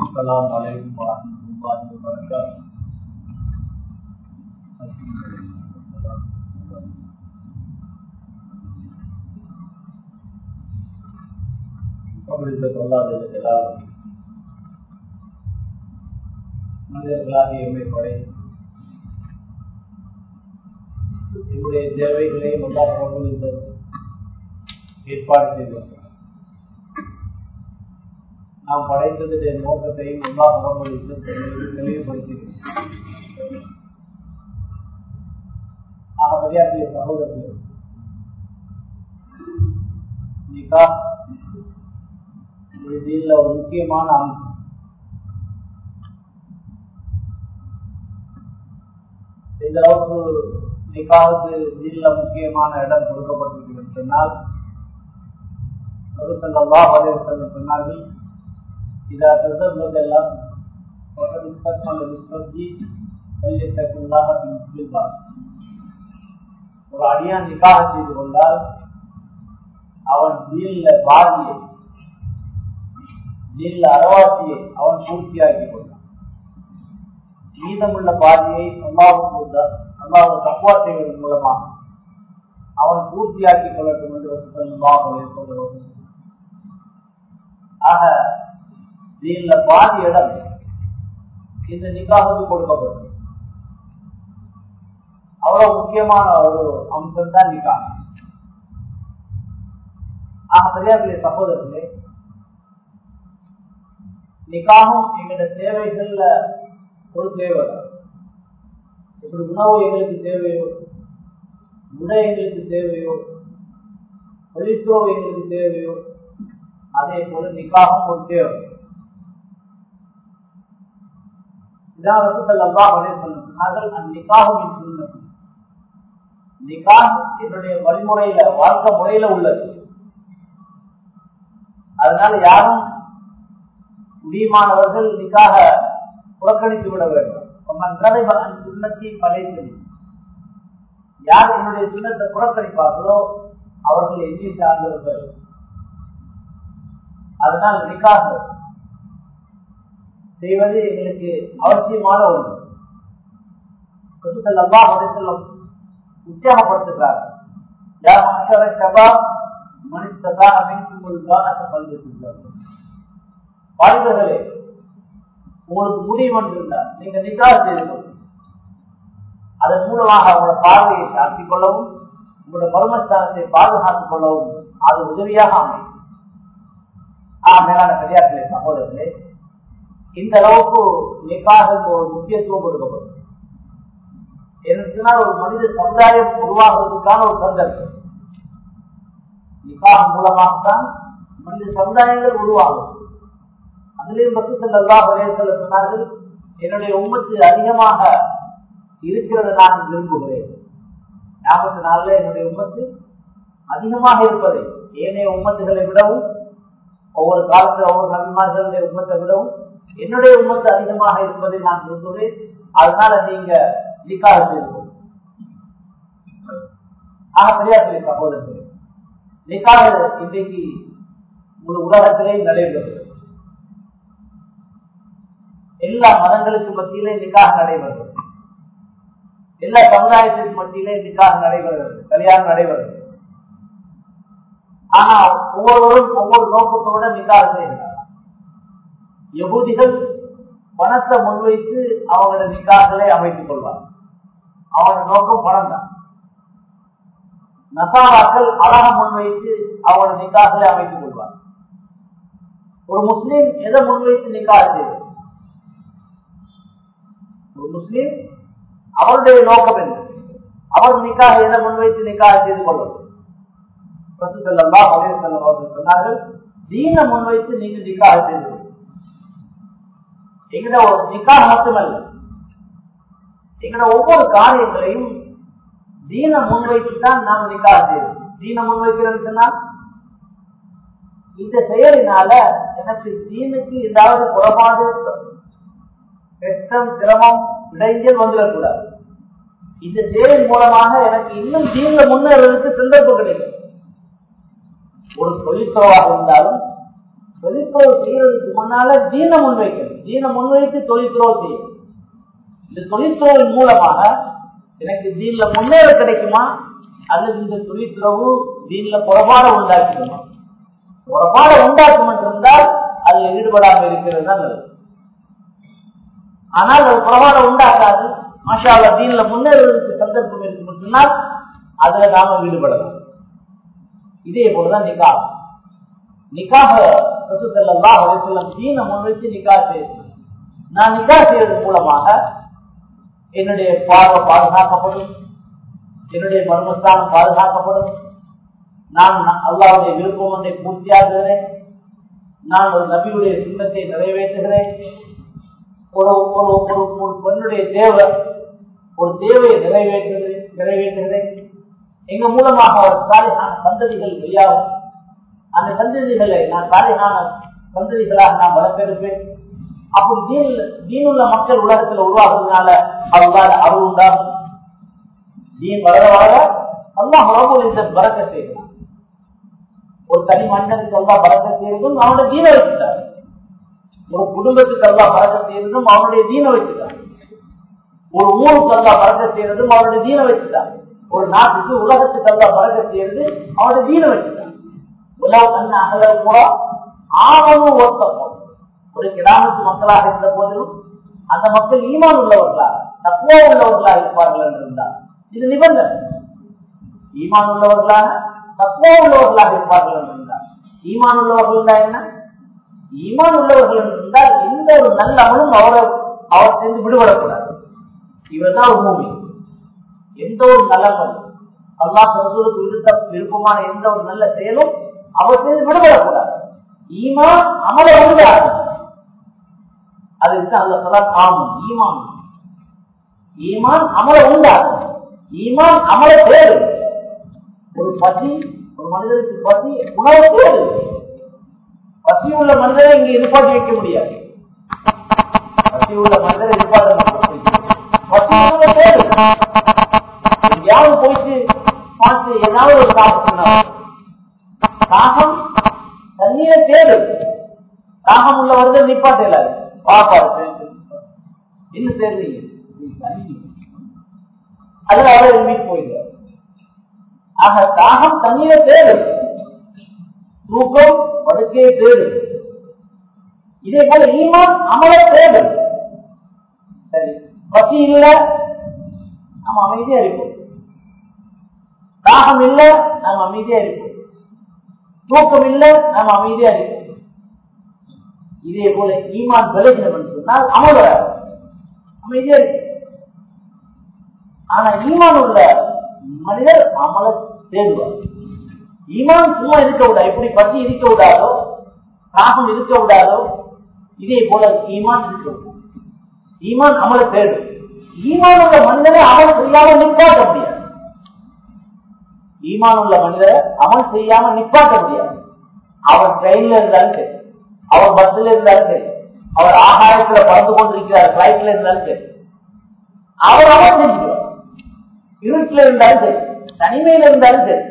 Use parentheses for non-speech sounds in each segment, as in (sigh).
السلام عليكم ورحمة الله وبركاته قبل الله جل جلاله மனிதர்களாக எம்மை படை என்னுடைய தேவைகளை எல்லா ஏற்பாடு செய்திருக்கிறார் நாம் படைத்ததுடைய நோக்கத்தையும் எல்லா முகமொழிக்கும் தெளிவுபடுத்தியிருக்கிறோம் ஆக மரியாதைய சகோதரர்கள் இதில் ஒரு முக்கியமான அம்சம். எந்த அளவுக்கு நிக்காவுக்கு நீல முக்கியமான இடம் கொடுக்கப்பட்டிருக்கிறது. சொன்னால் சொன்னார்கள் இதா தசர்வது எல்லாம் ஒரு அடியான் நிக்காக செய்து கொண்டால் அவன் நீல பாதியை அரவாசியை அவன் பூர்த்தியாக்கி கொண்டான் மீதமுள்ள பாதியை அல்லாவுக்கு அல்லாவுக்கு தக்குவா செய்வதன் மூலமாக அவன் பூர்த்தியாக்கி கொள்ளட்டும் என்று ஆக நீங்க பாதி இடம் இந்த நிக்காவுக்கு கொடுக்கப்படும். அவ்வளவு முக்கியமான ஒரு அம்சம் தான் நிக்கா ஆக பெரியார்களே சகோதரர்களே நிக்காகும் எங்களுடைய தேவைகள்ல ஒரு தேவை இப்படி உணவு எங்களுக்கு தேவையோ? உடை எங்களுக்கு தேவையோ? வெளித்துறவு எங்களுக்கு தேவையோ? அதே போல நிக்காகும் ஒரு தேவை. வழிமுறையில வாழ்க்கை முறையில உள்ளது. அதனால யாரும் முடியுமானவர்கள் நிக்காக புறக்கணித்து விட வேண்டும். சுண்ணத்தை பழைய யார் என்னுடைய சுண்ணத்தை புறக்கணிப்பார்களோ அவர்கள் எண்ணி சார்ந்தவர்கள். அதனால் நிக்காக செய்வது எங்களுக்கு அவசியமான ஒன்று. அல்லா மதத்திலும் உற்சாகப்படுத்துகிறார். மனிதா அமைக்கும் வாலிபர்களே உங்களுக்கு முடிவு என்றிருந்தால் நீங்க நிக்காக செய்து அதன் மூலமாக அவங்களோட பார்வையை சாத்திக் கொள்ளவும் உங்களோட பருமஸ்தானத்தை பாதுகாத்துக் கொள்ளவும் அது உதவியாக அமையும். ஆ மேலான பெரியார்களே சகோதரர்களே இந்த அளவுக்கு நிக்காக ஒரு முக்கியத்துவம் கொடுக்கப்படும். என்னன்னா ஒரு மனித சமுதாயம் உருவாகிறதுக்கான ஒரு சந்தர்ப்பம். நிக்காக மூலமாகத்தான் மனித சமுதாயங்கள் உருவாகும். அதிலேயும் மட்டும் செல்லா சொல்ல சொன்னார்கள் என்னுடைய உம்மத்து அதிகமாக இருக்கிறத நான் விரும்புகிறேன். நாற்பத்தி நாலுல என்னுடைய உம்மத்து அதிகமாக இருப்பதை ஏனைய உம்மத்துகளை விடவும் ஒவ்வொரு காலத்தில் ஒவ்வொரு நன்மார்களுடைய உம்மத்தை விடவும் என்னுடைய உமத்து அதிகமாக இருப்பதை நான் விரும்புகிறேன் அதனால நீங்க நிக்காக செய்வோம் ஆக பெரியார்களே சகோதரர்களே நிக்காக இன்றைக்கு ஒரு உலகத்திலே நடைபெறும் எல்லா மதங்களுக்கு மத்தியிலே நிக்காக நடைபெறும் எல்லா சமுதாயத்திற்கு மத்தியிலே நிக்காக நடைபெறுகிறது. கல்யாணம் நடைபெறுகிறது. ஆனா ஒவ்வொருவரும் ஒவ்வொரு நோக்கத்தோட நிக்காக செய்கிறார் யகுதிகள் பணத்தை முன்வைத்து அவங்களோட நிக்காக்களை அமைத்துக் கொள்வார். அவனோட நோக்கம் பணம் தான் நசாராக்கள் அழக முன்வைத்து அவனோட நிக்காக்களை அமைத்துக் கொள்வார். ஒரு முஸ்லீம் எதை முன்வைத்து நிக்கா செய்வது ஒரு முஸ்லீம் அவருடைய நோக்கம் என்ன? அவர் நிக்காக எதை முன்வைத்து நிக்காக செய்து கொள்ளும்? சொன்னார்கள் தீன முன்வைத்து நீங்க நிக்காக செய்து எங்கட ஒரு நிக்கா மட்டுமல்ல எங்கட ஒவ்வொரு காரியங்களையும் தீன முன்வைத்து தான் நாம் நிக்கா செய்வோம் தீன முன்வைக்கிறோம் இந்த செயலினால எனக்கு தீனுக்கு ஏதாவது குறைபாடு கஷ்டம் சிரமம் இடைஞ்சல் வந்துடக்கூடாது. இந்த செயலின் மூலமாக எனக்கு இன்னும் தீங்க முன்னேறதுக்கு சந்தர்ப்பம் கிடைக்கும். ஒரு தொழில்துறவாக இருந்தாலும் தொழிற்துறவு செய்யறதுக்கு முன்னால தீன முன்வைக்கணும். தீன முன்வைத்து தொழிற்துறவு செய்யும் இந்த தொழிற்துறவின் மூலமாக எனக்கு தீன்ல முன்னேற கிடைக்குமா? அல்லது இந்த தொழிற்துறவு தீன்ல புறப்பாட உண்டாக்கிடுமா புறப்பாட உண்டாக்கும் என்றிருந்தால் அதில் ஈடுபடாமல் இருக்கிறது தான் நல்லது. ஆனால் அது புறப்பாட உண்டாக்காது. மாஷால தீன்ல முன்னேறுவதற்கு சந்தர்ப்பம் இருக்கு மட்டும்னால் அதுல நாம ஈடுபடலாம். இதே போலதான் நிக்காக நிக்காக ரசூசல்லா அலிசல்லம் தீன முன்வைத்து நிக்கா நான் நிக்கா மூலமாக என்னுடைய பார்வை பாதுகாக்கப்படும். என்னுடைய மர்மஸ்தானம் பாதுகாக்கப்படும். நான் அல்லாவுடைய விருப்பம் ஒன்றை பூர்த்தியாகுகிறேன் நான் ஒரு நபியுடைய சின்னத்தை நிறைவேற்றுகிறேன். ஒரு ஒரு ஒரு பெண்ணுடைய தேவை ஒரு தேவையை நிறைவேற்றுகிறேன் நிறைவேற்றுகிறேன். எங்க மூலமாக அவர் சாலையான சந்ததிகள் வெளியாகும். அந்த சந்ததிகளை நான் சாலையான சந்ததிகளாக நான் வளர்த்தெடுப்பேன் அப்படி தீன் தீனுள்ள மக்கள் உலகத்தில் உருவாகிறதுனால அவங்களால அருள் உண்டாகும். தீன் வளர வளர அல்லாஹ் ரபுல் இந்த வரக்க செய்யலாம் ஒரு தனி மனிதனுக்கு அல்லா பறக்க செய்யறதும் அவனுடைய தீன வச்சுட்டார் ஒரு குடும்பத்துக்கு அல்லா பறக்க செய்யறதும் அவனுடைய தீன வச்சுட்டார் ஒரு ஊருக்கு அல்லா பறக்க செய்யறதும் அவனுடைய தீன வச்சுட்டார் ஒரு நாட்டுக்கு உலகத்துக்கு அல்லா பறக்க செய்யறது அவனுடைய தீன வச்சுட்டார் உலக கண்ண அகல கூட ஆவணும் ஒரு கிராமத்து மக்களாக இருந்த போதிலும் அந்த மக்கள் ஈமான் உள்ளவர்களா? தக்குவா உள்ளவர்களா இருப்பார்கள் என்று இருந்தார். இது நிபந்தனை. ஈமான் உள்ளவர்களாக தக்குவா உள்ளவர்களாக இருப்பார்கள் என்று இருந்தார். ஈமான் உள்ளவர்கள் என்ன? ஈமான் உள்ளவர்கள் என்று இருந்தால் எந்த ஒரு நல்ல அமலும் அவரை அவர் சேர்ந்து விடுபடக்கூடாது. இவர் தான் எந்த ஒரு நலங்கள் அல்லாஹ் ரசூலுக்கு விருத்த விருப்பமான எந்த ஒரு நல்ல செயலும் அவர் விடுபடக்கூடாது. ஈமான் அமல உண்டாகும். அதுக்கு அல்ல சொல்ல ஆமன் ஈமான். ஈமான் அமல உண்டாகும். ஈமான் அமல தேவை ஒரு பசி ஒரு மனிதனுக்கு பசி உணவு தேவை பசி உள்ள மனிதரை இங்க இருப்பாட்டி வைக்க முடியாது. பசி உள்ள மனிதரை இருப்பாட்ட பசி உள்ள தேடு போயிட்டு பார்த்து ஏதாவது ஒரு சாப்பிட்டு தாகம் தண்ணீரை தேடு. தாகம் உள்ளவர்கள் நிப்பாட்டல பாப்பாரு என்ன தேடுறீங்க? அதுல அவர் வீட்டு போயிடுவார். ஆக தாகம் தண்ணீரை தேடு. தூக்கம் படுக்கையை தேடு. இதே போல ஈமான் அமல தேடு. சரி பசி இல்ல. நம்ம அமைதியா இருப்போம். தாகம் இல்ல நம்ம அமைதியா இருப்போம். தூக்கம் இல்லை நம்ம அமைதியா இருக்கிறோம் இதே போல ஈமான் விலகினம் சொன்னால் அமல் வராது. அமைதியா இருக்கு. ஆனா ஈமான் உள்ள மனிதர் அமல தேடுவார். ஈமான் சும்மா இருக்க விடாது. எப்படி பசி இருக்க விடாதோ தாகம் இருக்க விடாதோ இதே போல ஈமான் இருக்க விடாது. ஈமான் அமல தேடும். ஈமான் உள்ள மனிதரை அமல் செய்யாம நிப்பாட்ட முடியாது ஈமான் உள்ள மனிதரை அமல் செய்யாம நிப்பாட்ட முடியாது. அவன் ட்ரெயின்ல இருந்தாலும் சரி அவன் பஸ்ல இருந்தாலும் சரி அவர் ஆகாயத்துல பறந்து கொண்டிருக்கிறார் பிளைட்ல இருந்தாலும் சரி அவர் அமல் செஞ்சுக்கிறார் இருட்டுல இருந்தாலும் சரி தனிமையில இருந்தாலும் சரி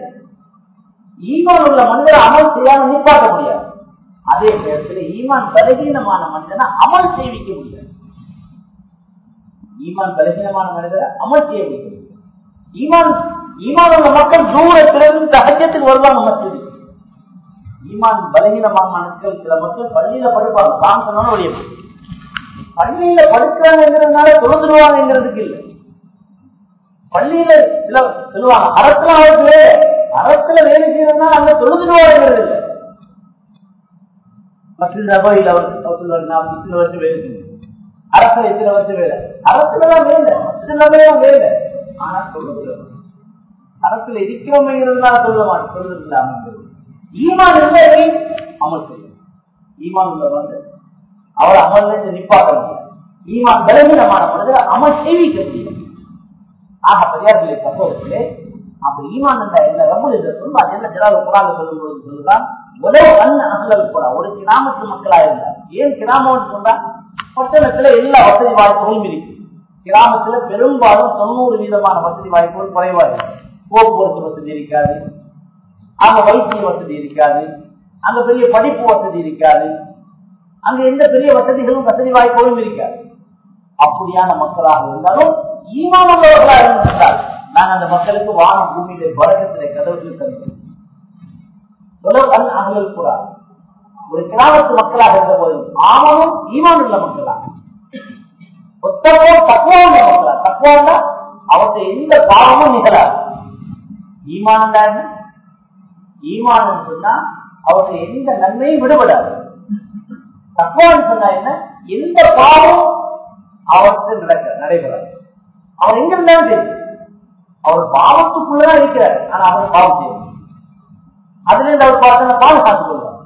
ஈமான் உள்ள மனிதரை அமல் செய்யாம நிப்பாட்ட முடியாது. அதே நேரத்தில் ஈமான் பலகீனமான மனிதனை அமல் செய்விக்க முடியாது. ஈமான் பலகீனமான மனிதரை அமல் செய்ய முடியாது. ஈமான் ஈமான் மக்கள் தூரத்திலிருந்து சகஜத்துக்கு வருவாங்க மசிதி ஈமான் பலகீனமான மக்கள் சில மக்கள் பள்ளியில படுப்பாங்க. தான் சொன்னாலும் ஒழிய பள்ளியில படுக்கிறாங்கிறதுனால தொழுதுருவாங்கிறதுக்கு இல்லை. பள்ளியில சில சொல்லுவாங்க அரசுல அவருக்கு அரசுல வேலை செய்யறதுனால அங்க தொழுதுருவாங்கிறது இல்லை. மசித நபையில் அவர் சொல்லுவாங்க நான் இத்தனை வருஷம் வேலை செஞ்சேன். அரசுல இத்தனை வருஷம் வேலை. அரசுலதான் வேலை மசித நபையும் வேலை. ஆனா தொழுது இருக்கிறவங்க இருந்தா சொல்ல மாட்டேன் ஈமான் இல்லை அமல் செய்யும். ஈமான் உள்ள அவர் அமல் நிப்பாட்ட முடியும் ஈமான் பலவீனமான மனிதர் அமல் செய்விக்க முடியும் ஆக பெரியார்களே சகோதரர்களே அப்ப ஈமான் என்ற என்ன ரபுல் என்ற சொல்ல என்ன ஜலால குரான் சொல்லும் பொழுது சொல்லுதான் உலக அண்ண அகலல் கூட ஒரு கிராமத்து மக்களா இருந்தார் ஏன் கிராமம் சொன்னா பட்டணத்துல எல்லா வசதி வாய்ப்புகளும் இருக்கு கிராமத்துல பெரும்பாலும் தொண்ணூறு வீதமான வசதி வாய்ப்புகள் குறைவா இருக்கு போக்குவரத்து வசதி இருக்காது. அங்க வைத்திய வசதி இருக்காது. அங்க பெரிய படிப்பு வசதி இருக்காது. அங்க எந்த பெரிய வசதிகளும் வசதி வாய்ப்புகளும் இருக்காது. அப்படியான மக்களாக இருந்தாலும் ஈமானவர்களாக இருந்தால் நான் அந்த மக்களுக்கு வானம் பூமியிலே வழக்கத்திலே கதவுகள் தருகிறேன் அகல் புறா ஒரு கிராமத்து மக்களாக இருந்த போதும் ஆமனும் ஈமான் உள்ள மக்களா ஒத்தவோ தக்குவா உள்ள மக்களா தக்குவா அவற்றை எந்த பாவமும் நிகழாது. ஈமானம் தான் ஈமான் சொன்னா அவருக்கு எந்த நன்மையும் விடுபடாது தக்குவான்னு சொன்னா என்ன? எந்த பாவம் அவருக்கு நடக்க நடைபெறாது. அவர் எங்க இருந்தாலும் தெரியும் அவர் பாவத்துக்குள்ளதான் இருக்கிறார். ஆனா அவர் பாவம் செய்யும் அதுல இருந்து அவர் பார்த்தா பாதுகாத்துக் கொள்வார்.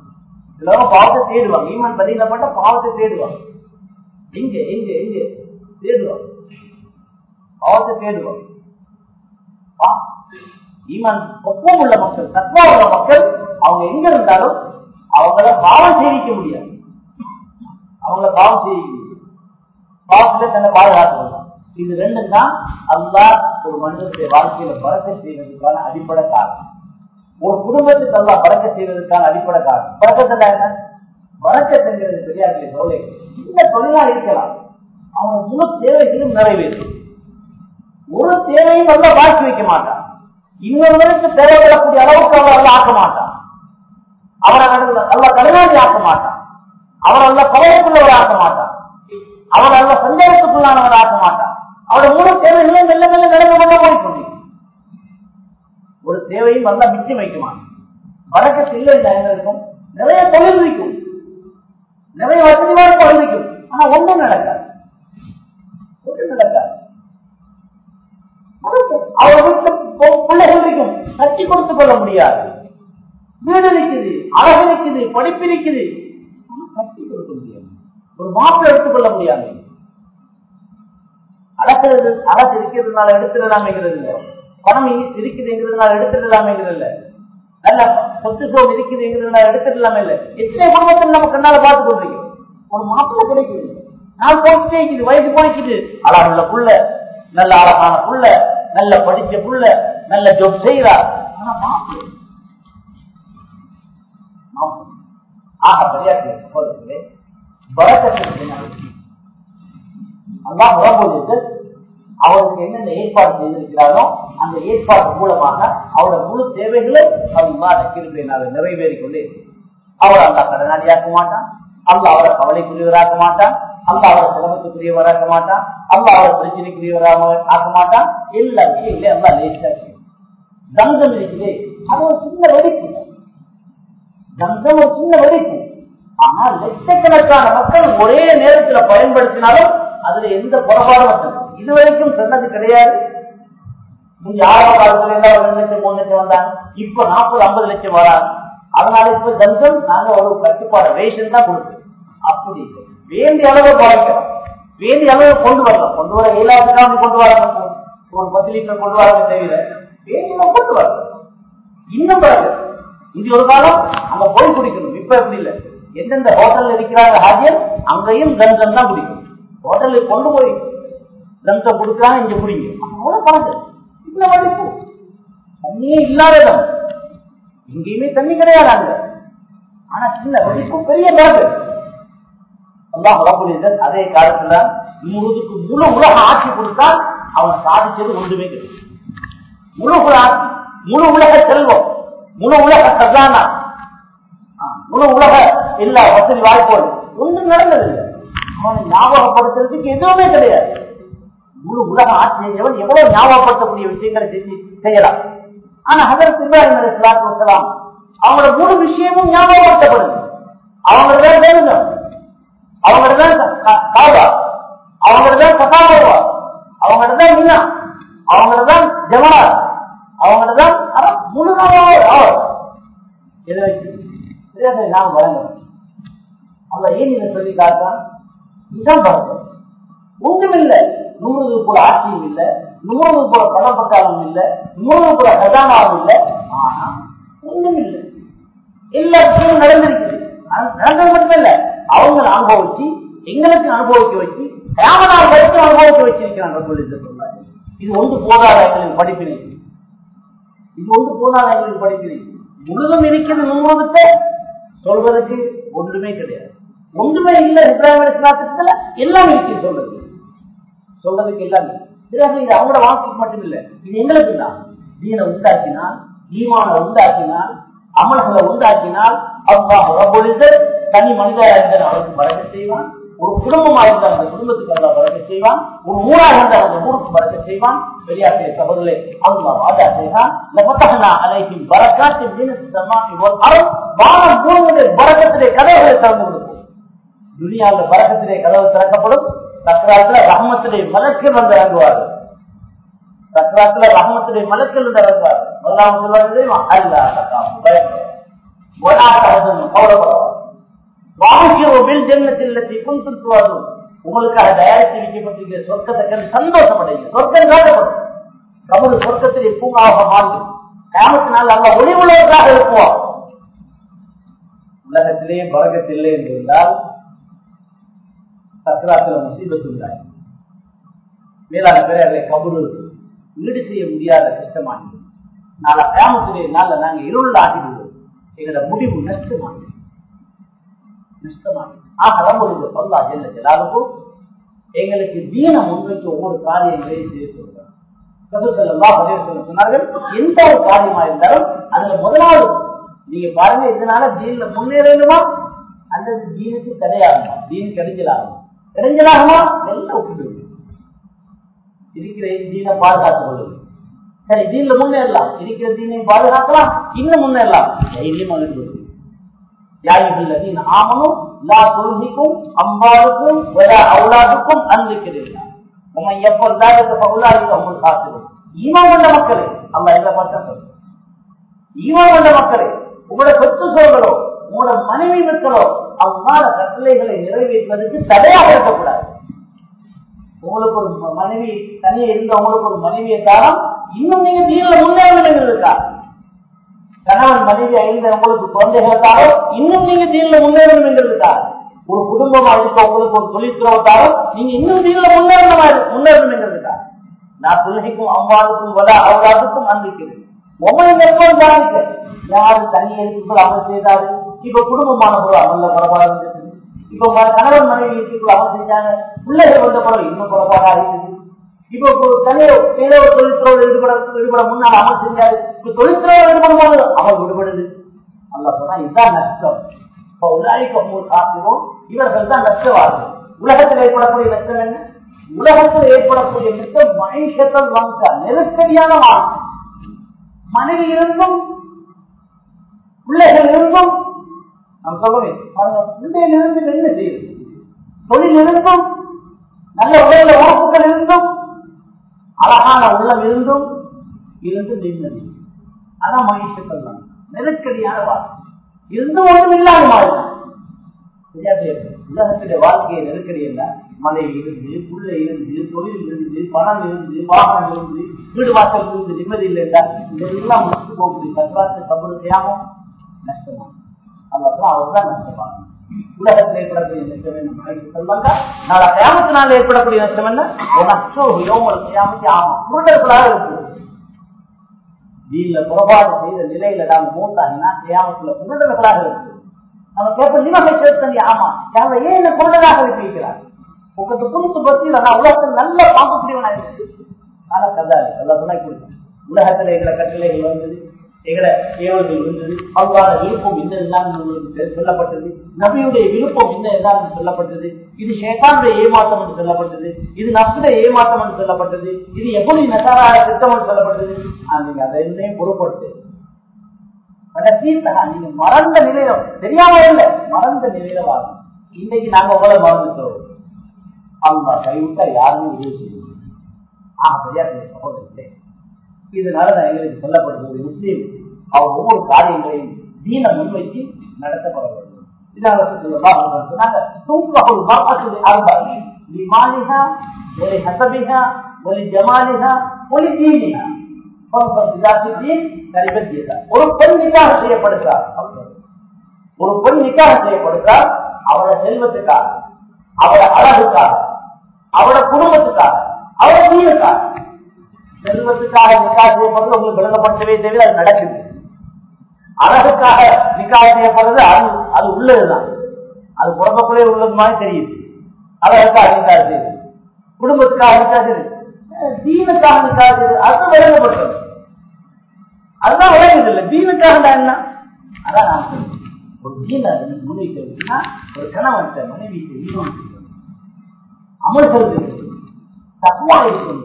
எல்லாரும் பாவத்தை தேடுவாங்க. ஈமான் பதினப்பட்ட பாவத்தை தேடுவாங்க எங்க எங்க எங்க? தேடுவாங்க பாவத்தை தேடுவாங்க ஈமான் பக்குவம் உள்ள மக்கள் தத்வா உள்ள மக்கள் அவங்க எங்க இருந்தாலும் அவங்கள பாவம் சேவிக்க முடியாது. அவங்கள பாவம் சேவிக்க முடியாது. பாவத்துல தன்னை பாதுகாத்து இது ரெண்டு தான் அல்லா ஒரு மனிதனுடைய வாழ்க்கையில பறக்க செய்வதற்கான அடிப்படை காரணம். ஒரு குடும்பத்துக்கு அல்லா பறக்க செய்வதற்கான அடிப்படை காரணம். பறக்கத்துல என்ன? பறக்கத்துங்கிறது பெரியார்களே தொலை சின்ன தொழிலா இருக்கலாம். அவங்க முழு தேவைகளும் நிறைவேற்றும் ஒரு தேவையும் நல்லா பாக்கி வைக்க மாட்டான். இன்னொருவருக்கு தேவைப்படக்கூடிய அளவுக்கு அவர் அல்ல ஆக்க மாட்டான் அவரை அல்ல கடனாளி ஆக்க மாட்டான் அவர் அல்ல பழையத்துள்ளவர் ஆக்க மாட்டான் அவர் அல்ல சந்தேகத்துக்குள்ளானவர் ஆக்க மாட்டான் அவருடைய முழு தேவைகளும் மெல்ல மெல்ல நடந்து கொண்டே போய்கொண்டே ஒரு தேவையும் நல்லா மிச்சம் வைக்குமா? வழக்கத்து இல்லை இருக்கும். நிறைய தொழில் வைக்கும் நிறைய வசதி வாய்ப்பு ஆனா ஒன்றும் நடக்காது. முடியாது. வீடு இருக்குது அழகு இருக்குது படிப்பு இருக்குது கட்டி கொடுக்க முடியாது. ஒரு மாப்பிள்ளை எடுத்துக்கொள்ள முடியாது. அழகிறது அழகு இருக்கிறதுனால எடுத்துடலாமேங்கிறது இல்லை. பணம் இருக்குதுங்கிறதுனால எடுத்துடலாமேங்கிறது இல்லை. நல்ல சொத்து சோம் இருக்குதுங்கிறதுனால எடுத்துடலாமே இல்லை. எத்தனை குடும்பத்தில் நம்ம கண்ணால பார்த்து கொண்டிருக்கோம்? ஒரு மாப்பிள்ளை கிடைக்குது. நான் போயிட்டே இருக்குது வயசு போய்க்குது. அழகுள்ள புள்ள நல்ல அழகான புள்ள நல்ல படிச்ச புள்ள நல்ல ஜோப் செய்கிறார் ஆனா மாப்பிள்ளை ஆக சரியாக சகோதரர்களே அவருக்கு என்னென்ன ஏற்பாடு செய்திருக்கிறாரோ அந்த ஏற்பாடு மூலமாக அவரோட முழு தேவைகளை அல்லா கிருப்பையினால் நிறைவேறிக் கொண்டே அவர் அல்லா கடனாளியாக்க மாட்டான் அல்ல அவரை கவலைக்குரியவராக்க மாட்டான் அல்ல அவரை சிரமத்துக்குரியவராக்க மாட்டான் அல்ல அவரை பிரச்சனைக்குரியவராக ஆக்க மாட்டான். எல்லா விஷயங்களையும் அல்லா தங்கம் இருக்குது. அது ஒரு சின்ன வெடிப்பு. தங்கம் ஒரு சின்ன வெடிப்பு. ஆனால் லட்சக்கணக்கான மக்கள் ஒரே நேரத்துல பயன்படுத்தினாலும் அதுல எந்த குறைபாடும் இதுவரைக்கும் சொன்னது கிடையாது. நீங்க ஆரம்ப காலத்துல இருந்தா ஒரு ரெண்டு லட்சம் மூணு லட்சம் வந்தாங்க இப்ப நாற்பது ஐம்பது லட்சம் வராங்க அதனால இப்ப தஞ்சம் நாங்க ஒரு கட்டுப்பாடு ரேஷன் தான் கொடுப்போம். அப்படி வேண்டிய அளவு குறைக்கிறோம் வேண்டிய அளவு கொண்டு வரலாம் கொண்டு வர இயலாதுக்காக கொண்டு வராங்க ஒரு பத்து லிட்டர் கொண்டு வராங்க தவிர கொண்டு இன்னும் பிறகு இது ஒரு காலம் அங்க போய் குடிக்கணும். இப்ப எப்படி இல்லை. எந்தெந்த ஹோட்டல்ல இருக்கிறாங்க ஹாஜியர் அங்கேயும் கஞ்சம் தான் குடிக்கணும். ஹோட்டலுக்கு கொண்டு போய் கஞ்சம் கொடுக்குறாங்க இங்க குடிங்க. அவ்வளவு பணம் சின்ன மதிப்பு தண்ணியே இல்லாததான் எங்கேயுமே தண்ணி கிடையாது அங்க. ஆனா சின்ன மதிப்பு பெரிய மரபு. அதே காலத்துல முழுதுக்கு முழு உலக ஆட்சி கொடுத்தா அவன் சாதிச்சது ஒன்றுமே கிடையாது. முழு உலக முழு உலக செல்வம் முழு உலக கஜானா. முழு உலக எல்லா வசதி வாய்ப்போடு ஒன்றும் நடந்ததில்லை. அவனை ஞாபகப்படுத்துறதுக்கு எதுவுமே கிடையாது. முழு உலக ஆட்சியவன் எவ்வளவு ஞாபகப்படுத்தக்கூடிய விஷயங்களை செஞ்சு செய்யலாம். ஆனா ஹதரத் இப்ராஹிம் அலி சலாத்து வசலாம் அவங்களோட முழு விஷயமும் ஞாபகப்படுத்தப்படுது. அவங்கள்தான் வேணுங்க. அவங்கள்தான் காவா அவங்கள்தான் சகாபவா அவங்கள்தான் மின்னா. அவங்கள்தான் ஜமனா அவங்கள்தான் முழு அவர் எதை வச்சு? நாம் வழங்கணும் அல்ல ஏன் இதை சொல்லி காட்டான் இதுதான் பழக்கம் ஒன்றுமில்லை. நூறு கூட ஆட்சியும் இல்லை. நூறு கூட பணப்பட்டாலும் இல்லை. நூறு கூட கதானாவும் இல்லை. ஆனா ஒன்றும் இல்லை எல்லாத்தையும் விஷயமும் நடந்திருக்குது நடந்தது மட்டுமில்ல. அவங்க அனுபவிச்சு எங்களுக்கு அனுபவிக்க வச்சு ராமநாள் வரைக்கும் அனுபவிக்க வச்சிருக்கிறாங்க இது ஒன்று போதாத எங்களுக்கு படிப்பினை. இது ஒன்று போதாத எங்களுக்கு படிக்கிறீங்க முழுதும் இருக்கிறது நூலகத்தை சொல்வதற்கு ஒன்றுமே கிடையாது. ஒன்றுமே இல்லை இப்ராஹிம் அலிஸ்லாத்துக்கு எல்லாமே இருக்கு சொல்றது சொல்றதுக்கு எல்லாமே இது அவங்களோட வாழ்க்கைக்கு மட்டும் இல்லை இது எங்களுக்கு தான். தீனை உண்டாக்கினால் ஈமான உண்டாக்கினால் அமல்களை உண்டாக்கினால் அல்லாஹ் தனி மனிதா அவருக்கு பறக்க செய்வான். ஒரு குடும்பமா இருந்தால் அந்த குடும்பத்துக்கு அல்லா பறக்க செய்வான். ஒரு ஊராக இருந்தால் அந்த ஊருக்கு பறக்க செய்வான். பெரியாசிய சபர்களே அல்லா வாதா செய்தான். லபத்தகனா அலைஹிம் பரக்காத்தின் தீனத்து சமாக்கி அறம் வானம் பூமியுடைய வரக்கத்திலே கதவுகளை திறந்து கொடுக்கும். துனியாவில் வரக்கத்திலே கதவு திறக்கப்படும். சக்கராத்துல ரஹமத்திலே மலக்கு வந்து இறங்குவார்கள். சக்கராத்துல ரஹமத்திலே மலக்கில் வந்து இறங்குவார்கள். முதலாம் சொல்வார்கள் தெரியுமா? அல்லா சக்காம் பயப்படுவார் கவலைப்படுவார் வாழ்க்கையில் ஜென்மத்தில் குந்து வரும் உங்களுக்காக தயாரித்து வைக்கப்பட்டிருக்கிற சொர்க்கத்தை கண்டு சந்தோஷப்படைங்க. சொர்க்கம் காட்டப்படும். நமது சொர்க்கத்திலே பூங்காக மாறும். காமத்தினால் அல்ல ஒளி உலகத்தாக இருப்போம் உலகத்திலே பழக்கத்தில்லை என்று இருந்தால் சக்கராத்துல முசீபத்து உண்டாய் மேலான அதை கபுரு ஈடு செய்ய முடியாத கஷ்டமானது நாளை கிராமத்திலே நாள நாங்க இருள் ஆகிடுவோம் எங்களோட முடிவு நஷ்டமானது நஷ்டமானது ஆக ரம்புடைய சொல்லா என்ன ஜலாலுக்கும் எங்களுக்கு தீன முன்வைக்கு ஒவ்வொரு காரியங்களையும் செய்ய சொல்றாங்க சொன்னார்கள் எந்த ஒரு காரியமா இருந்தாலும் அதுல முதலாவது நீங்க பாருங்க இதனால தீன்ல முன்னேறணுமா? அல்லது தீனுக்கு தடையாகுமா? தீன் கிடைஞ்சலாகுமா? கிடைஞ்சலாகுமா? எல்லாம் விட்டுடுங்க இருக்கிற தீனை பாதுகாத்துக் கொள்ளுங்க சரி தீன்ல முன்னேறலாம். இருக்கிற தீனை பாதுகாக்கலாம். இன்னும் முன்னேறலாம். தைரியமா இருக்கு யாயுள்ளதீன் ஆமனும் லா துல்ஹிக்கும் அம்பாலுக்கும் வர அவுலாதுக்கும் அன்பிக்கிறீர்கள் நம்ம எப்ப இல்லாத பகுலாதிக்கு அவங்க காத்துடும் ஈமா கொண்ட மக்களே அல்ல எங்களை பார்த்தா சொல்லுங்க ஈமா கொண்ட மக்களே உங்களோட சொத்து சோழர்களோ உங்களோட மனைவி மக்களோ அவங்களோட கட்டளைகளை நிறைவேற்றுவதற்கு தடையாக இருக்கக்கூடாது. உங்களுக்கு ஒரு மனைவி தனியே இருந்த உங்களுக்கு ஒரு மனைவியை தாரம் இன்னும் நீங்க தீர்ல முன்னேறணும் இருக்கா? கணவன் மனைவி ஐந்து உங்களுக்கு குழந்தைகளுக்காக இன்னும் நீங்க தீர்ல முன்னேறணும் என்றதுக்காக ஒரு குடும்பமா இருக்க உங்களுக்கு ஒரு தொழிற்துறவுக்காக நீங்க இன்னும் தீர்ல முன்னேறணும் முன்னேறணும் என்றதுக்காக நான் தொழுகைக்கும் அம்மாவுக்கும் வர அவராதுக்கும் அன்பிக்கிறேன். உங்களை நெருக்கம் பாதிக்க யாரு தனி இருக்குள்ள அமல் செய்தாரு? இப்ப குடும்பமானவர்கள் அமல்ல குறைபாடு இருந்தது இப்ப கணவன் மனைவி இருக்குள்ள அமல் செஞ்சாங்க பிள்ளைகள் வந்த படம் இன்னும் குறைபாடா இருக்குது இப்போ தனியோ ஏதோ தொழிற்துறையில் ஈடுபட ஈடுபட முன்னால் அமல் செஞ்சாரு இப்ப தொழிற்துறையில் ஈடுபடும் விடுபடுது. அல்ல சொன்னா இதுதான் நஷ்டம். இப்போ உலாய்க்கு காப்பிவோம் இவர்கள் தான் நஷ்டவார்கள் உலகத்தில் ஏற்படக்கூடிய நஷ்டம் என்ன? உலகத்தில் ஏற்படக்கூடிய நஷ்டம் மனுஷத்தம் வங்க நெருக்கடியான வாழ்க்கை. மனைவி இருந்தும் பிள்ளைகள் இருந்தும் நான் சொல்லுவேன் பிள்ளைகள் இருந்து என்ன செய்யுது? தொழில் இருந்தும் நல்ல உடல்ல உறுப்புகள் இருந்தும் அழகான உள்ளம் இருந்தும் இருந்து நிம்மதி அதான் மகிழ்ச்சிகள் தான் நெருக்கடியான வாழ்க்கை. இருந்தும் ஒன்றும் இல்லாத வாழ்க்கை. உலகத்துடைய வாழ்க்கையை நெருக்கடி இல்ல மலை இருந்து புள்ள இருந்து தொழில் இருந்து பணம் இருந்து வாகனம் இருந்து வீடு வாசல் இருந்து நிம்மதி இல்லை இதெல்லாம் முடிச்சு போகுது சர்வாத்து கபரு செய்யாமல் நஷ்டமா அல்லா அவர் தான் நஷ்டமாகும். உலகத்தில் ஏற்படக்கூடிய நஷ்டம் என்ன? சொல்வாங்க நாளை கிராமத்தினால் ஏற்படக்கூடிய நஷ்டம் என்ன? நஷ்டம் யோமல் ஆமாம் குருடர்களாக இருக்குது நீல புறப்பாடு செய்த நிலையில நாம் மூத்தாங்கன்னா கிராமத்துல குருடர்களாக இருக்குது நம்ம கேட்ப நிவகை சேர்த்தனி ஆமா யார ஏன் என்ன புரண்டதாக வைக்கிறார் உங்களுக்கு துணுத்து பத்தி நான் உலகத்தில் நல்ல பாம்பு பிரிவனா இருக்கு. ஆனா கதாரி அல்லா சொன்னா உலகத்துல இருக்கிற கட்டளைகள் வந்தது எங்களை ஏவல்கள் இருந்தது அவங்களோட விருப்பம் என்ன என்னன்னு சொல்லப்பட்டது. நபியுடைய விருப்பம் என்ன என்னன்னு சொல்லப்பட்டது. இது ஷேகானுடைய ஏமாற்றம் என்று சொல்லப்பட்டது. இது நப்சுடைய ஏமாற்றம் என்று சொல்லப்பட்டது. இது எப்படி நசாராய திட்டம் என்று சொல்லப்பட்டது. நீங்க அதை என்ன பொருட்படுத்து? கடைசியா நீங்க மறந்த நிலையில தெரியாம இல்ல மறந்த நிலையில வாங்க. இன்னைக்கு நாங்க உங்களை மறந்துட்டோம். அவங்க கைவிட்டா யாருமே உதவி செய்யும் ஆக பெரியார் சகோதரர்களே. இதனால நான் எங்களுக்கு சொல்லப்படுகிறது முஸ்லீம். அவர் ஒவ்வொரு காரியங்களையும் தீன முன்வைத்து நடத்தப்பட வேண்டும் ஒரு பெண் நிக்காக செய்யப்படுகிறார். ஒரு பெண் நிக்காக செய்யப்படுகிறார். அவட செல்வத்துக்காக அவட அழகுக்காக அவட குடும்பத்துக்காக அவட தீனுக்காக செல்வத்துக்காக நிக்கா செய்யப்படுறது உங்களுக்கு விளங்கப்படுத்தவே தேவை அது நடக்குது அழகுக்காக நிக்காக செய்யப்படுறது அது அது உள்ளதுதான். அது குடும்பக்குள்ளே உள்ளது மாதிரி தெரியுது. அழகுக்காக நிக்காக செய்யுது. குடும்பத்துக்காக நிக்காக செய்யுது. தீனுக்காக நிக்காக செய்யுது. அது விளங்கப்பட்டது. அதுதான் விளங்குது இல்லை. தீனுக்காக என்ன? அதான் நான் ஒரு தீன முன்வைக்கிறதுனா ஒரு கணவன்கிட்ட மனைவி ஈமான் அமல் செலுத்து தக்குவா இருக்கணும்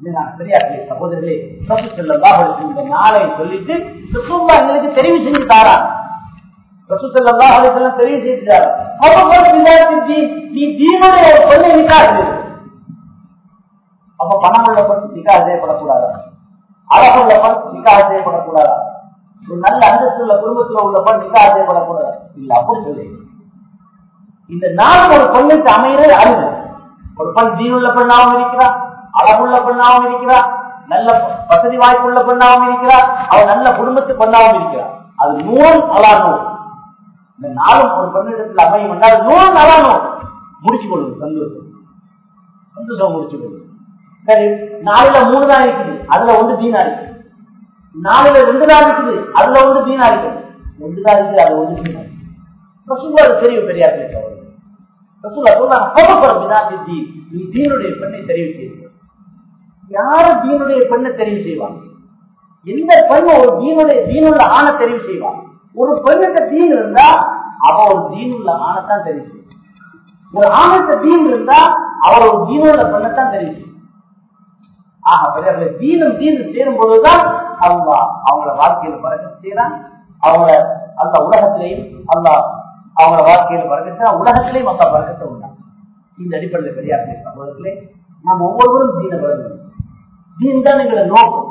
இது நான் பெரியார்களே சகோதரர்களே ரசூ நாளை சொல்லிட்டு ரசூலுல்லாஹ் எங்களுக்கு தெரிவு செஞ்சு தாரா ரசூ ஸல்லல்லாஹு அலைஹி வஸல்லம் தெரிவு செஞ்சு தாரா அப்ப நீ நீ தீனுடைய ஒரு பெண்ணை அப்ப பணம் உள்ள பெண் நிக்காஹ் செய்யப்படக்கூடாதா? அழகுள்ள பெண் நிக்காஹ் செய்யப்படக்கூடாதா? ஒரு நல்ல அந்தஸ்துள்ள குடும்பத்துல உள்ள பெண் நிக்காஹ் செய்யப்படக்கூடாதா? இல்ல அப்படி சொல்லி. இந்த நாள் ஒரு பெண்ணுக்கு அமைகிறது அறிவு ஒரு பெண் தீனுள்ள பெண்ணாகவும் இருக்கிறார் அழகுள்ள பெண்ணாகவும் இருக்கிறா நல்ல வசதி வாய்ப்புள்ள பெண்ணாகவும் இருக்கிறார். அவள் நல்ல குடும்பத்து பெண்ணாகவும் இருக்கிறார். அது நூல் அலா நூல் இந்த நாளும் ஒரு பெண்ணிடத்தில் அமையும் என்றால் நூல் அலா நூல் முடிச்சு கொள்ளுங்க சந்தோஷம். சந்தோஷம் முடிச்சு கொள்ளுங்க சரி நாலுல மூணு தான் இருக்குது. அதுல ஒன்று தீனா இருக்கு நாலுல ரெண்டு தான் இருக்குது. அதுல ஒன்று தீனா இருக்குது. ரெண்டு தான் இருக்குது அது ஒன்று தீனா இருக்கு ரசூல்லா அது தெரியும் பெரியார் அவர் ரசூல்லா சொல்றாங்க "ஹபபர் பிதாத்தி தீன்." நீ தீனுடைய பெண்ணை தெரிவு யார தீனுடைய பெண்ணை தெரிவு செய்வாங்க? எந்த பெண் ஒரு தீனுடைய தீனுள்ள ஆணை தெரிவு செய்வான் ஒரு பெண்ணுக்கு தீன் இருந்தா அவ ஒரு தீனுள்ள ஆணைத்தான் தெரிவு செய்வான் ஒரு ஆணுக்கு தீன் இருந்தா அவள் ஒரு தீனுள்ள பெண்ணைத்தான் தெரிவு செய்வான் ஆக பெரியவர்களை தீனும் தீனும் சேரும் பொழுதுதான் அவங்க அவங்கள வாழ்க்கையில பறக்க செய்யறான் அவங்கள அந்த உலகத்திலையும் அல்லா அவங்கள வாழ்க்கையில பறக்க உலகத்திலையும் அந்த பறக்கத்தை உண்டான் இந்த அடிப்படையில் பெரியார்களே சகோதரர்களே நாம் ஒவ்வொருவரும் தீன வரணும் தீன் தான் எங்களை நோக்கம்.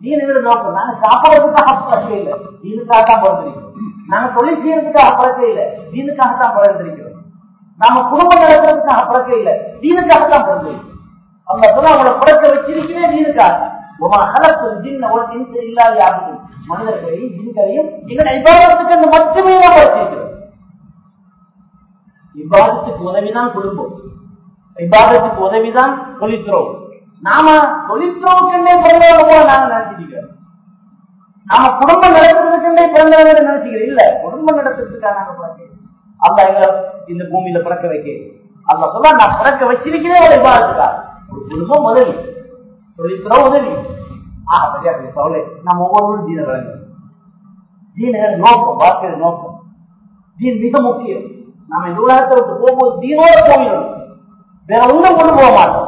தீன் எங்களை நோக்கம். நாங்க சாப்பிடறதுக்காக பறக்க இல்லை தீனுக்காக தான் பிறந்திருக்கிறோம் நாங்க தொழில் செய்யறதுக்காக பறக்க இல்லை தீனுக்காக தான் பிறந்திருக்கிறோம் நாம குடும்பம் நடத்துறதுக்காக பிறக்க இல்லை தீனுக்காக தான் பிறந்திருக்கிறோம் அந்த சொல்ல அவங்கள பிறக்க வச்சிருக்கிறேன் தீனுக்காக. உமா கலப்பு ஜின்ன ஒரு இன்சு இல்லாத யாருக்கும் மனிதர்களையும் ஜின்களையும் எங்களை இபாதத்துக்கு மட்டுமே தான் படைச்சிருக்கிறோம் இபாதத்துக்கு உதவிதான் குடும்பம் இபாதத்துக்கு உதவிதான் தொழிற்துறவு நாம தொழிற்துறவுக்குண்டே பிறந்தவங்க போல நாங்க நினைச்சிருக்கிறோம் நாம குடும்பம் நடத்துறதுக்குண்டே பிறந்தவங்க நினைச்சுக்கிறோம். இல்ல குடும்பம் நடத்துறதுக்காக நாங்க பிறக்க அல்ல எங்களை இந்த பூமியில பிறக்க வைக்க. அல்ல சொல்ல நான் பிறக்க வச்சிருக்கிறேன் ஒரு இபாதத்துக்காக. ஒரு குடும்பம் உதவி. தொழிற்துறவு உதவி. ஆக சரியாக கவலை நம்ம ஒவ்வொருவரும் தீன வழங்கும் தீனங்கள் நோக்கம் வாழ்க்கையில நோக்கம். தீன் மிக முக்கியம். நாம இந்த உலகத்தை விட்டு போகும்போது தீனோட போயிடணும் வேற ஒன்றும் கொண்டு போக மாட்டோம்.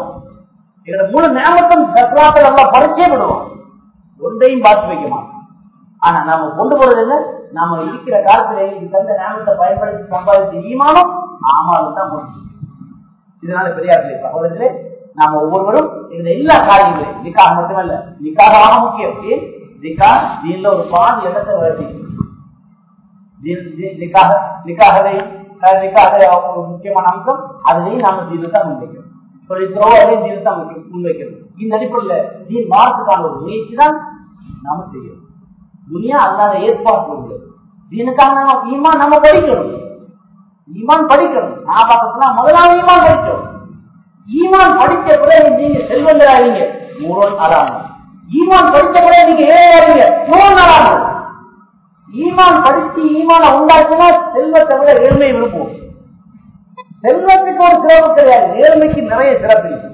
இதோட முழு நேமத்தும் சத்ராக்கள் எல்லாம் பறிச்சே விடுவோம் ஒன்றையும் பார்த்து வைக்க மாட்டோம் ஆனா நாம கொண்டு போறது என்ன? நாம இருக்கிற காலத்துல இது தந்த நேமத்தை பயன்படுத்தி சம்பாதிச்ச ஈமானம் ஆமாவும் தான் இதனால பெரியார்களே சகோதரர்களே நாம ஒவ்வொருவரும் இந்த எல்லா காரியங்களையும் நிக்காக மட்டுமல்ல நிக்காக ஆக முக்கியம் நிக்கா தீன்ல ஒரு பாதி இடத்தை வளர்த்தி நிக்காக நிக்காகவே நிக்காக ஒரு முக்கியமான அம்சம் அதுலேயும் நாம தீர்வு தான் முன்வைக்கிறோம் தொழிற்துறவோ அதையும் தீர்வு தான் முன்வைக்கிறோம் இந்த அடிப்படையில் நீ மாறத்துக்கான ஒரு முயற்சி தான் நாம செய்யணும். துனியா அல்லாத ஏற்பாடு உள்ளது தீனுக்காக நம்ம ஈமான் நம்ம படிக்கணும். ஈமான் படிக்கணும். நான் பார்க்கணும்னா முதலாவது ஈமான் படிக்கணும். ஈமான் படித்த பிறகு நீங்க செல்வந்தராவீங்க மூரோன் அறாமல் ஈமான் படித்த பிறகு நீங்க ஏழையாவீங்க மூணு அறாமல் ஈமான் படித்து ஈமான உண்டாக்குனா செல்வத்தை விட ஏழ்மை விரும்புவோம். செல்வத்துக்கு ஒரு சிறப்பு கிடையாது. நேர்மைக்கு நிறைய சிறப்பு இருக்கு.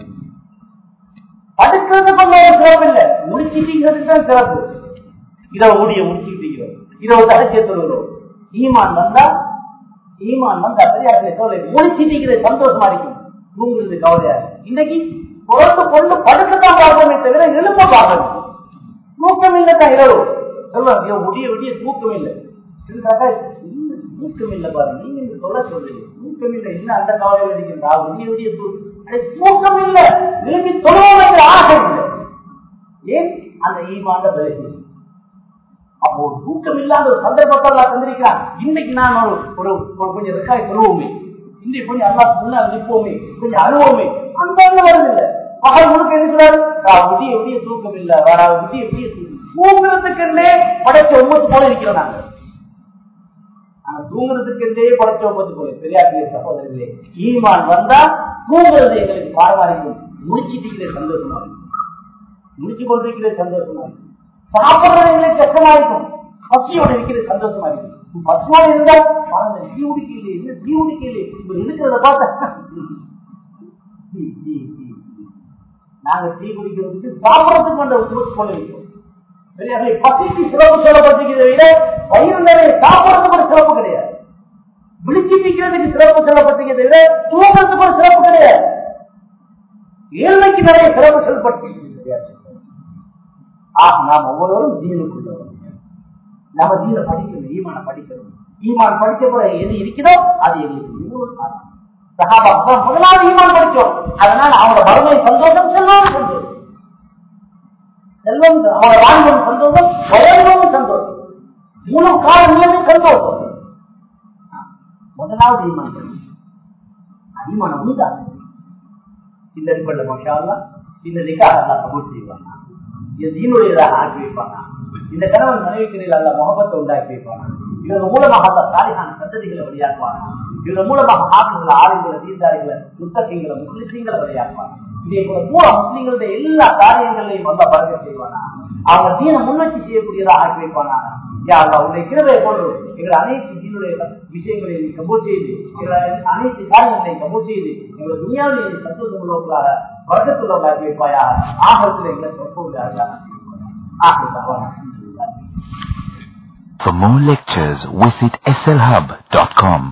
படுக்கிறதுக்கு ஒரு சிறப்பு இல்லை. முடிச்சிட்டீங்கிறதுக்கு தான் சிறப்பு. இதை ஊடிய முடிச்சுக்கிட்டீங்க இதை ஒரு தகச்சிய சொல்லுகிறோம் ஈமான் வந்தா ஈமான் வந்தா பெரியார்களே சொல்ல முடிச்சிட்டீங்கிறது சந்தோஷமா இருக்கும். தூங்குறது கவலையா இன்னைக்கு பிறந்து கொண்டு படுக்கத்தான் பார்ப்போமே தவிர எழுப்ப பார்க்கணும் தூக்கம் இல்லைதான் இரவு. சொல்லுவாங்க முடிய விடிய தூக்கம் இல்லை. தூக்கம் இல்லை பாருங்க. நீங்க சொல்ல சொல்றீங்க. தூக்கம் இல்லை இன்னும் அந்த கவலை இருக்கிறதா முடிய முடிய தூக்கம் இல்லை விரும்பி சொல்லுவோம் ஆசை இல்லை ஏன்? அந்த ஈமாண்ட விலகி அப்போ தூக்கம் இல்லாத ஒரு சந்தர்ப்பத்தை தந்திருக்கிறான். இன்னைக்கு நான் ஒரு ஒரு கொஞ்சம் ரெக்காய் சொல்லுவோமே இன்னைக்கு கொஞ்சம் அல்லா முன்னாள் நிற்போமே கொஞ்சம் அழுவோமே. அந்த வருது இல்லை. பகல் முழுக்க இருக்கிறாரு விடிய விடிய தூக்கம் இல்லை வேற விடிய விடிய தூக்கம். தூங்குறதுக்குன்னே படைச்ச ஒன்பது போல இருக்கிறோம் நாங்க. தூங்குறதுக்கு தூங்குறதுக்குன்றே படைச்ச ஒன்பது போல. பெரியார்களே சகோதரர்களே ஈமான் வந்தா தூங்குறது எங்களுக்கு பாரவாரிக்கும் முடிச்சிட்டு சந்தோஷமா இருக்கும் முடிச்சு கொண்டிருக்கிற சந்தோஷமா இருக்கும் சாப்பிடுறது எங்களுக்கு கஷ்டமா இருக்கும் பசியோட இருக்கிறது சந்தோஷமா இருக்கும் பசியோட இருந்தா பாருங்க டீ குடிக்கலையே என்ன டீ குடிக்கலையே? இப்ப இருக்கிறத பார்த்தா டீ, (laughs) நாங்க டீ குடிக்கிறதுக்கு சாப்பிடறதுக்கு அந்த உணவு கொண்டு வைக்கிறோம் பசிக்கு சிறப்பு சொல்லப்பட்டிருக்கிறத விட வயிறு நிறைய சாப்பிடறதுக்கு ஒரு சிறப்பு கிடையாது. விழிச்சு நிற்கிறதுக்கு சிறப்பு சொல்லப்பட்டிருக்கிறத விட தூங்குறதுக்கு ஒரு சிறப்பு கிடையாது. ஏழ்மைக்கு நிறைய சிறப்பு சொல்லப்பட்டிருக்கிறது. ஆக நாம் ஒவ்வொருவரும் தீனுக்குள்ளவரும் நம்ம தீன படிக்கணும் ஈமான படிக்கணும். ஈமான் படிக்க போற எது இருக்கிறதோ அது எங்களுக்கு மிகவும் முதலாவது ஈமான் அதனால அவங்களோட வறுமை சந்தோஷம் செல்வம் செல்வம் அவங்களோட வாழ்வும் சந்தோஷம் வயதும் சந்தோஷம் மூணு கால நிலைமை சந்தோஷம் முதலாவது ஈமான் படிக்கணும் ஈமான உண்டாது இந்த அடிப்படையில் மஷா இந்த நிக்காக அல்லாஹ் கபூல் செய்வாங்க இது தீனுடையதாக ஆக்கி வைப்பாங்க இந்த கணவன் மனைவிக்கிடையில் அல்ல முகமத்தை உண்டாக்கி வைப்பாங்க இதன் மூலமாக அல்ல சாலிகான சந்ததிகளை வெளியாக்குவாங்க இதன் மூலமாக ஆட்களை ஆளுங்களை தீர்ந்தாரிகளை முத்தகைகளை முஸ்லிம்களை வெளியாக்குவாங்க இதே போல பூரா முஸ்லிம்களுடைய எல்லா காரியங்களையும் வந்த பறக்க செய்வாங்க அவங்க தீன முன்னெச்சி செய்யக்கூடியதாக ஆக்கி வைப்பாங்க யா அல்லாஹ் உன்னுடைய கிருபையை கொண்டு எங்களை அனைத்து தீனுடைய விஷயங்களையும் நீ கபூல் செய்து எங்களை அனைத்து காரியங்களையும் கபூல் செய்து எங்களை துணியாவில் நீ சந்தோஷம் உள்ளவர்களாக வர்க்கத்துள்ளவர்களாக வைப்பாயா ஆகத்தில் எங்களை சொற்ப ஆக For more lectures, visit slhub.com.